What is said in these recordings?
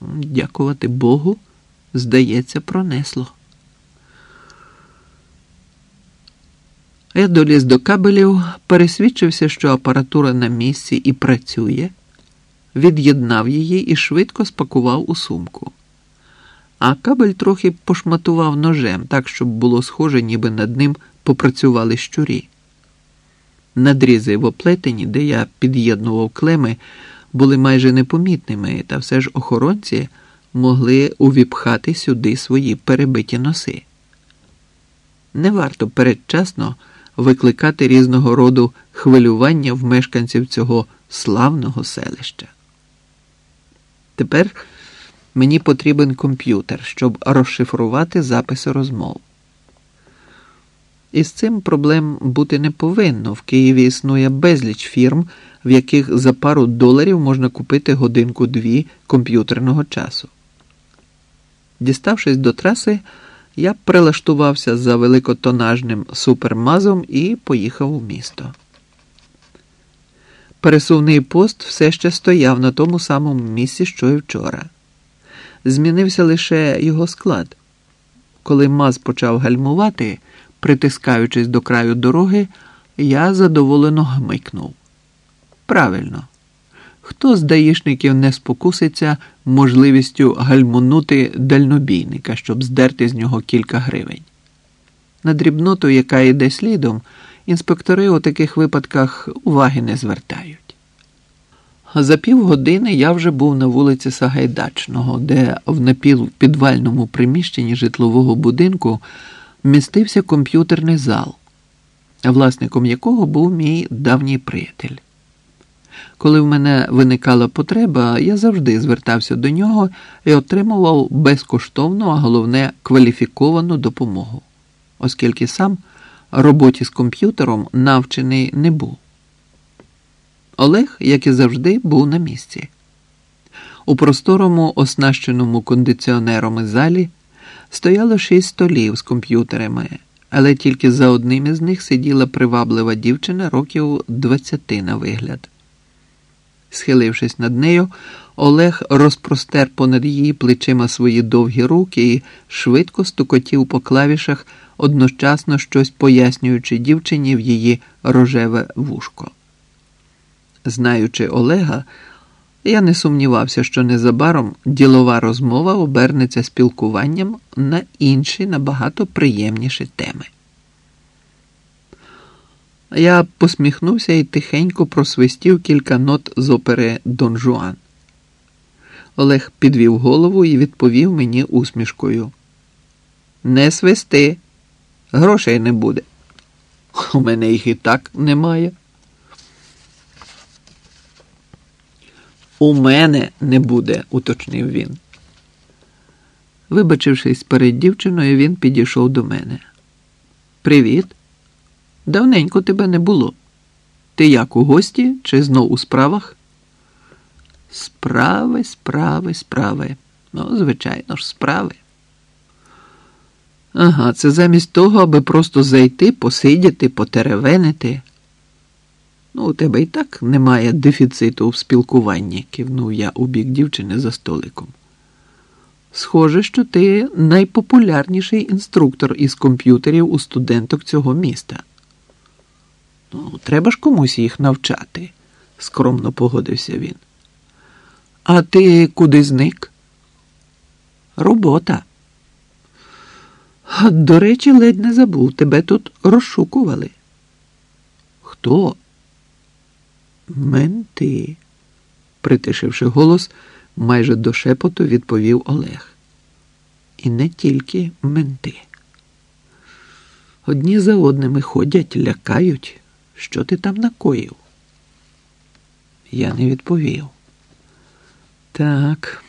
Дякувати Богу, здається, пронесло. Я доліз до кабелів, пересвідчився, що апаратура на місці і працює, від'єднав її і швидко спакував у сумку. А кабель трохи пошматував ножем, так, щоб було схоже, ніби над ним попрацювали щурі. Надрізи в оплетені, де я під'єднував клеми, були майже непомітними, та все ж охоронці могли увіпхати сюди свої перебиті носи. Не варто передчасно викликати різного роду хвилювання в мешканців цього славного селища. Тепер мені потрібен комп'ютер, щоб розшифрувати записи розмов. Із цим проблем бути не повинно. В Києві існує безліч фірм, в яких за пару доларів можна купити годинку-дві комп'ютерного часу. Діставшись до траси, я прилаштувався за великотонажним супермазом і поїхав у місто. Пересувний пост все ще стояв на тому самому місці, що й вчора. Змінився лише його склад. Коли маз почав гальмувати, притискаючись до краю дороги, я задоволено гмикнув. Правильно, хто з даїшників не спокуситься можливістю гальмунути дальнобійника, щоб здерти з нього кілька гривень? На дрібноту, яка йде слідом, інспектори у таких випадках уваги не звертають. За півгодини я вже був на вулиці Сагайдачного, де в напівпідвальному приміщенні житлового будинку містився комп'ютерний зал, власником якого був мій давній приятель. Коли в мене виникала потреба, я завжди звертався до нього і отримував безкоштовну, а головне кваліфіковану допомогу, оскільки сам роботі з комп'ютером навчений не був. Олег, як і завжди, був на місці. У просторому, оснащеному кондиціонерами залі стояло шість столів з комп'ютерами, але тільки за одним із них сиділа приваблива дівчина років двадцяти на вигляд. Схилившись над нею, Олег розпростер понад її плечима свої довгі руки і швидко стукотів по клавішах, одночасно щось пояснюючи дівчині в її рожеве вушко. Знаючи Олега, я не сумнівався, що незабаром ділова розмова обернеться спілкуванням на інші набагато приємніші теми. Я посміхнувся і тихенько просвистів кілька нот з опери Дон Жуан. Олег підвів голову і відповів мені усмішкою: Не свисти, грошей не буде. У мене їх і так немає. У мене не буде, уточнив він. Вибачившись перед дівчиною, він підійшов до мене. Привіт. Давненько тебе не було. Ти як у гості чи знов у справах? Справи, справи, справи. Ну, звичайно ж, справи. Ага, це замість того, аби просто зайти, посидіти, потеревенити. Ну, у тебе і так немає дефіциту в спілкуванні, кивнув я у бік дівчини за столиком. Схоже, що ти найпопулярніший інструктор із комп'ютерів у студенток цього міста. Ну, треба ж комусь їх навчати, скромно погодився він. А ти куди зник? Робота. До речі, ледь не забув, тебе тут розшукували. Хто? Менти, притишивши голос, майже до шепоту відповів Олег. І не тільки менти. Одні за одними ходять, лякають. Що ти там накоїв? Я не відповів. Так,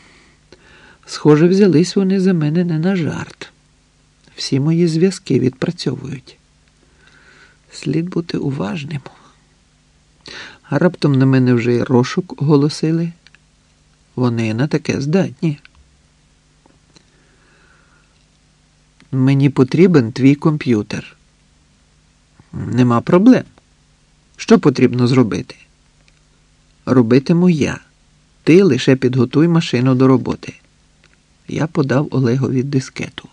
схоже, взялись вони за мене не на жарт. Всі мої зв'язки відпрацьовують. Слід бути уважним. Раптом на мене вже й розшук оголосили. Вони на таке здатні. Мені потрібен твій комп'ютер. Нема проблем. Що потрібно зробити? Робитиму я. Ти лише підготуй машину до роботи. Я подав Олегові дискету.